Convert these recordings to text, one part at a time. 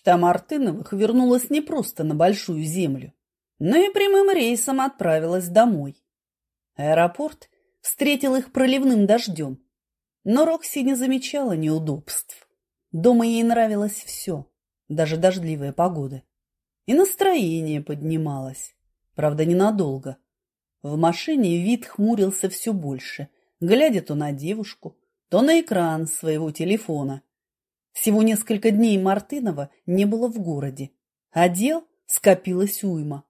Мечта Мартыновых вернулась не просто на Большую Землю, но и прямым рейсом отправилась домой. Аэропорт встретил их проливным дождем, но Рокси не замечала неудобств. Дома ей нравилось все, даже дождливая погода. И настроение поднималось, правда, ненадолго. В машине вид хмурился все больше, глядя то на девушку, то на экран своего телефона. Всего несколько дней Мартынова не было в городе, а дел скопилось уйма.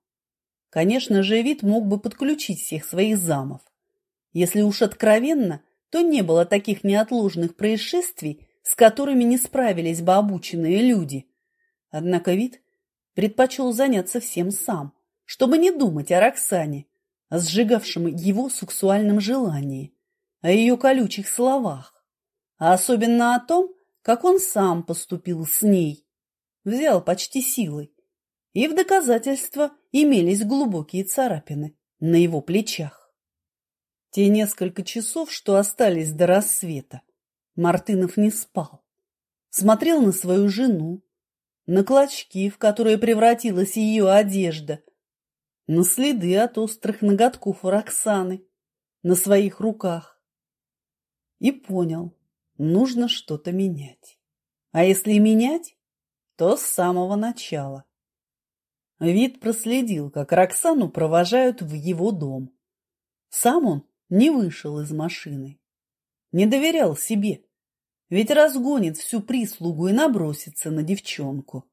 Конечно же, вид мог бы подключить всех своих замов. Если уж откровенно, то не было таких неотложных происшествий, с которыми не справились бы обученные люди. Однако вид предпочел заняться всем сам, чтобы не думать о Роксане, о сжигавшем его сексуальном желании, о ее колючих словах, а особенно о том, как он сам поступил с ней. Взял почти силой. И в доказательство имелись глубокие царапины на его плечах. Те несколько часов, что остались до рассвета, Мартынов не спал. Смотрел на свою жену, на клочки, в которые превратилась ее одежда, на следы от острых ноготков Роксаны на своих руках. И понял, нужно что-то менять. А если менять, то с самого начала. Вид проследил, как Роксану провожают в его дом. Сам он не вышел из машины. Не доверял себе, ведь разгонит всю прислугу и набросится на девчонку.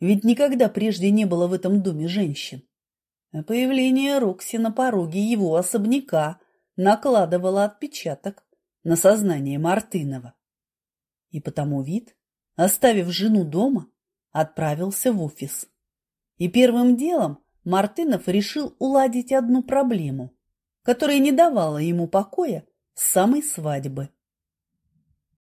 Ведь никогда прежде не было в этом доме женщин. А появление Рокси на пороге его особняка накладывало отпечаток на сознание Мартынова. И потому вид, оставив жену дома, отправился в офис. И первым делом Мартынов решил уладить одну проблему, которая не давала ему покоя с самой свадьбы.